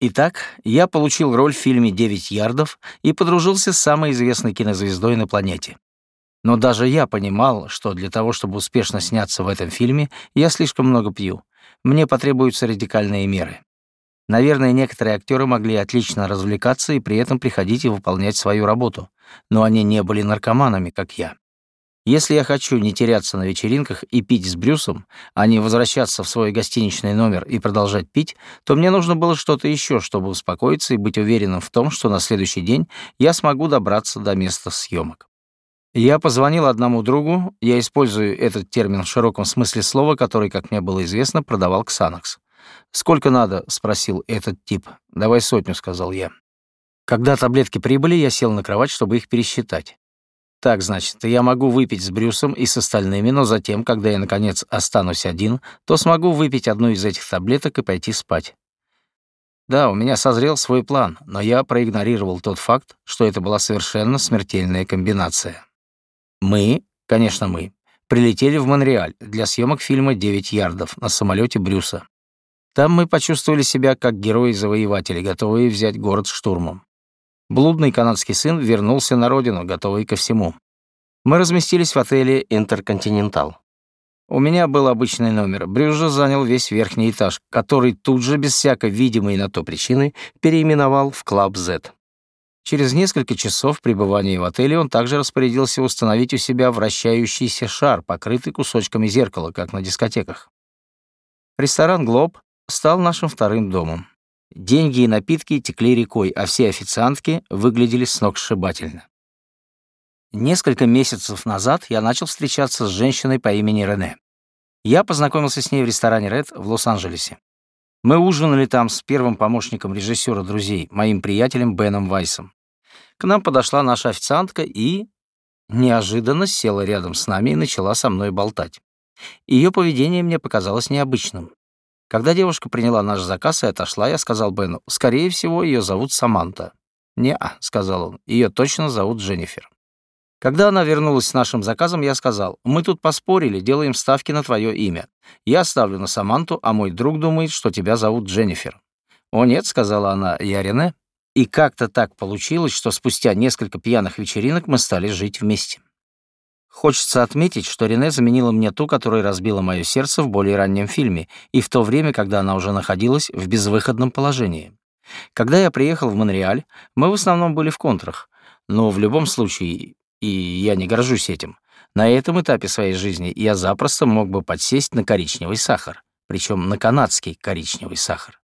Итак, я получил роль в фильме «Девять ярдов» и подружился с самой известной кинозвездой на планете. Но даже я понимал, что для того, чтобы успешно сняться в этом фильме, я слишком много пью. Мне потребуются радикальные меры. Наверное, некоторые актеры могли отлично развлекаться и при этом приходить и выполнять свою работу, но они не были наркоманами, как я. Если я хочу не теряться на вечеринках и пить с Брюсом, а не возвращаться в свой гостиничный номер и продолжать пить, то мне нужно было что-то еще, чтобы успокоиться и быть уверенным в том, что на следующий день я смогу добраться до места съемок. Я позвонил одному другу, я использую этот термин в широком смысле слова, который, как мне было известно, продавал Ксанакс. «Сколько надо?» — спросил этот тип. «Давай сотню», — сказал я. Когда таблетки прибыли, я сел на кровать, чтобы их пересчитать. Так, значит, я могу выпить с Брюсом и с остальными, но затем, когда я, наконец, останусь один, то смогу выпить одну из этих таблеток и пойти спать. Да, у меня созрел свой план, но я проигнорировал тот факт, что это была совершенно смертельная комбинация. Мы, конечно, мы, прилетели в Монреаль для съемок фильма «Девять ярдов» на самолете Брюса. Там мы почувствовали себя как герои-завоеватели, готовые взять город штурмом. Блудный канадский сын вернулся на родину, готовый ко всему. Мы разместились в отеле «Интерконтинентал». У меня был обычный номер. Брюс же занял весь верхний этаж, который тут же, без всякой видимой на то причины, переименовал в «Club Z». Через несколько часов пребывания в отеле он также распорядился установить у себя вращающийся шар, покрытый кусочками зеркала, как на дискотеках. Ресторан «Глоб» стал нашим вторым домом. Деньги и напитки текли рекой, а все официантки выглядели сногсшибательно. Несколько месяцев назад я начал встречаться с женщиной по имени Рене. Я познакомился с ней в ресторане «Ред» в Лос-Анджелесе. Мы ужинали там с первым помощником режиссера друзей, моим приятелем Беном Вайсом. К нам подошла наша официантка и неожиданно села рядом с нами и начала со мной болтать. Ее поведение мне показалось необычным. Когда девушка приняла наш заказ и отошла, я сказал Бену, скорее всего, ее зовут Саманта. «Не-а», — сказал он, — «ее точно зовут Дженнифер». Когда она вернулась с нашим заказом, я сказал, «Мы тут поспорили, делаем ставки на твое имя. Я ставлю на Саманту, а мой друг думает, что тебя зовут Дженнифер». «О нет», — сказала она, — «я Рене». И как-то так получилось, что спустя несколько пьяных вечеринок мы стали жить вместе. Хочется отметить, что Рене заменила мне ту, которая разбила мое сердце в более раннем фильме, и в то время, когда она уже находилась в безвыходном положении. Когда я приехал в Монреаль, мы в основном были в контрах, но в любом случае, и я не горжусь этим, на этом этапе своей жизни я запросто мог бы подсесть на коричневый сахар, причем на канадский коричневый сахар.